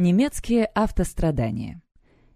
Немецкие автострадания.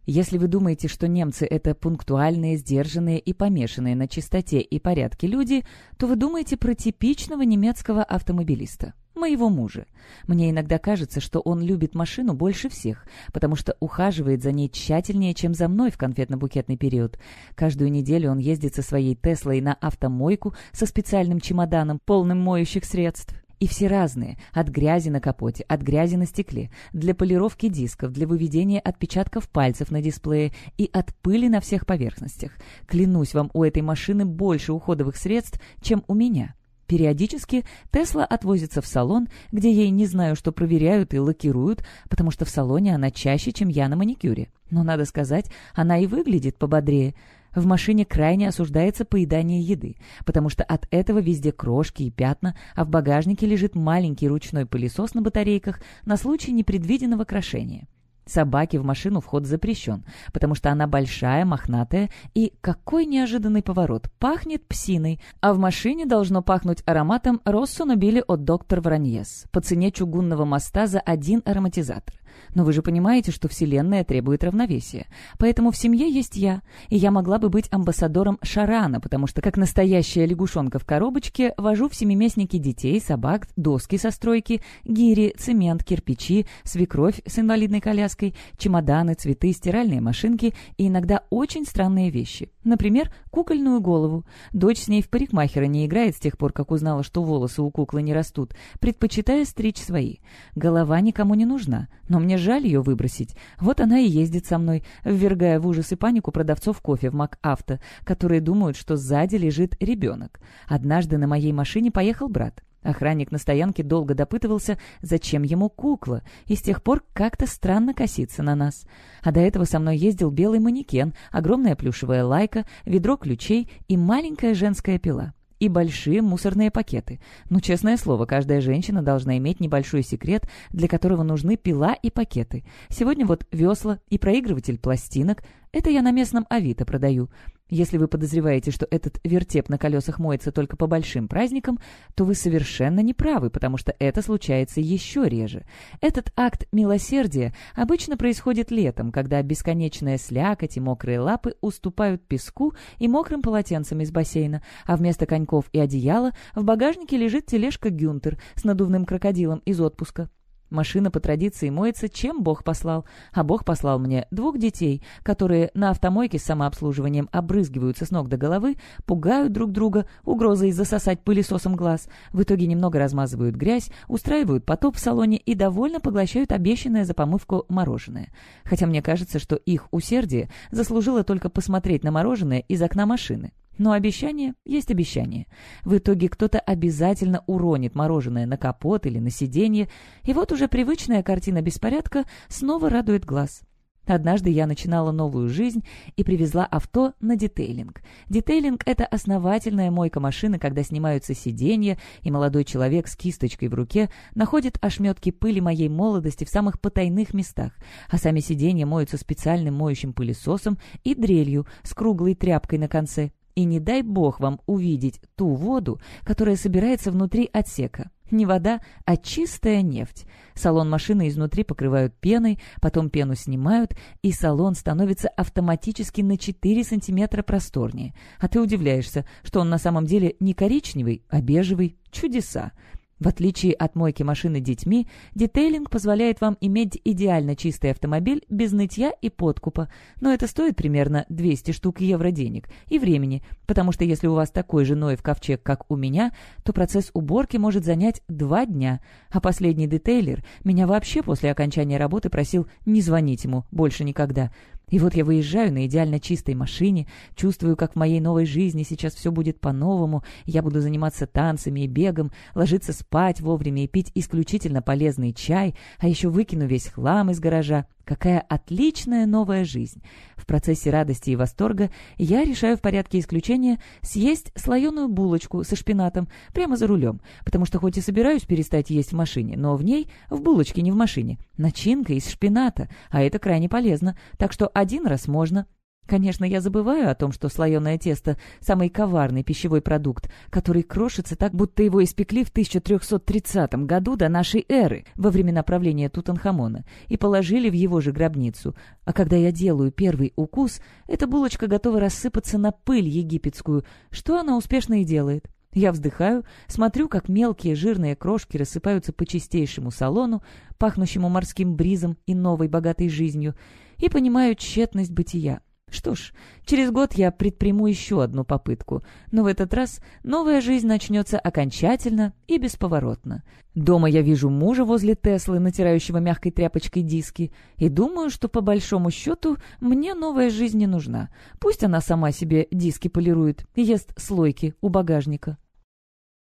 Если вы думаете, что немцы — это пунктуальные, сдержанные и помешанные на чистоте и порядке люди, то вы думаете про типичного немецкого автомобилиста. Моего мужа. Мне иногда кажется, что он любит машину больше всех, потому что ухаживает за ней тщательнее, чем за мной в конфетно-букетный период. Каждую неделю он ездит со своей Теслой на автомойку со специальным чемоданом, полным моющих средств. И все разные, от грязи на капоте, от грязи на стекле, для полировки дисков, для выведения отпечатков пальцев на дисплее и от пыли на всех поверхностях. Клянусь вам, у этой машины больше уходовых средств, чем у меня. Периодически Тесла отвозится в салон, где ей не знаю, что проверяют и лакируют, потому что в салоне она чаще, чем я на маникюре. Но, надо сказать, она и выглядит пободрее. В машине крайне осуждается поедание еды, потому что от этого везде крошки и пятна, а в багажнике лежит маленький ручной пылесос на батарейках на случай непредвиденного крошения. Собаке в машину вход запрещен, потому что она большая, мохнатая, и какой неожиданный поворот, пахнет псиной, а в машине должно пахнуть ароматом Россу набили от доктор Враньес по цене чугунного моста за один ароматизатор. Но вы же понимаете, что Вселенная требует равновесия. Поэтому в семье есть я, и я могла бы быть амбассадором Шарана, потому что, как настоящая лягушонка в коробочке, вожу в семиместники детей, собак, доски со стройки, гири, цемент, кирпичи, свекровь с инвалидной коляской, чемоданы, цветы, стиральные машинки и иногда очень странные вещи. Например, кукольную голову. Дочь с ней в парикмахера не играет с тех пор, как узнала, что волосы у куклы не растут, предпочитая стричь свои. Голова никому не нужна, но мне жаль ее выбросить. Вот она и ездит со мной, ввергая в ужас и панику продавцов кофе в МакАвто, которые думают, что сзади лежит ребенок. Однажды на моей машине поехал брат. Охранник на стоянке долго допытывался, зачем ему кукла, и с тех пор как-то странно косится на нас. А до этого со мной ездил белый манекен, огромная плюшевая лайка, ведро ключей и маленькая женская пила и большие мусорные пакеты. Ну, честное слово, каждая женщина должна иметь небольшой секрет, для которого нужны пила и пакеты. Сегодня вот весла и проигрыватель пластинок. Это я на местном Авито продаю. Если вы подозреваете, что этот вертеп на колесах моется только по большим праздникам, то вы совершенно не правы, потому что это случается еще реже. Этот акт милосердия обычно происходит летом, когда бесконечная слякоть и мокрые лапы уступают песку и мокрым полотенцам из бассейна, а вместо коньков и одеяла в багажнике лежит тележка Гюнтер с надувным крокодилом из отпуска. Машина по традиции моется, чем Бог послал. А Бог послал мне двух детей, которые на автомойке с самообслуживанием обрызгиваются с ног до головы, пугают друг друга угрозой засосать пылесосом глаз, в итоге немного размазывают грязь, устраивают потоп в салоне и довольно поглощают обещанное за помывку мороженое. Хотя мне кажется, что их усердие заслужило только посмотреть на мороженое из окна машины. Но обещание есть обещание. В итоге кто-то обязательно уронит мороженое на капот или на сиденье, и вот уже привычная картина беспорядка снова радует глаз. Однажды я начинала новую жизнь и привезла авто на детейлинг. Детейлинг — это основательная мойка машины, когда снимаются сиденья, и молодой человек с кисточкой в руке находит ошметки пыли моей молодости в самых потайных местах, а сами сиденья моются специальным моющим пылесосом и дрелью с круглой тряпкой на конце. И не дай бог вам увидеть ту воду, которая собирается внутри отсека. Не вода, а чистая нефть. Салон машины изнутри покрывают пеной, потом пену снимают, и салон становится автоматически на 4 сантиметра просторнее. А ты удивляешься, что он на самом деле не коричневый, а бежевый. Чудеса! В отличие от мойки машины детьми, детейлинг позволяет вам иметь идеально чистый автомобиль без нытья и подкупа, но это стоит примерно 200 штук евро денег и времени, потому что если у вас такой же Ноев ковчег, как у меня, то процесс уборки может занять два дня, а последний детейлер меня вообще после окончания работы просил не звонить ему больше никогда, и вот я выезжаю на идеально чистой машине, чувствую, как в моей новой жизни сейчас все будет по-новому, я буду заниматься танцами и бегом, ложиться спать вовремя и пить исключительно полезный чай, а еще выкину весь хлам из гаража. Какая отличная новая жизнь! В процессе радости и восторга я решаю в порядке исключения съесть слоеную булочку со шпинатом прямо за рулем, потому что хоть и собираюсь перестать есть в машине, но в ней, в булочке, не в машине, начинка из шпината, а это крайне полезно, так что один раз можно, Конечно, я забываю о том, что слоеное тесто – самый коварный пищевой продукт, который крошится так, будто его испекли в 1330 году до нашей эры, во времена правления Тутанхамона, и положили в его же гробницу. А когда я делаю первый укус, эта булочка готова рассыпаться на пыль египетскую, что она успешно и делает. Я вздыхаю, смотрю, как мелкие жирные крошки рассыпаются по чистейшему салону, пахнущему морским бризом и новой богатой жизнью, и понимаю тщетность бытия. Что ж, через год я предприму еще одну попытку, но в этот раз новая жизнь начнется окончательно и бесповоротно. Дома я вижу мужа возле Теслы, натирающего мягкой тряпочкой диски, и думаю, что по большому счету мне новая жизнь не нужна. Пусть она сама себе диски полирует и ест слойки у багажника.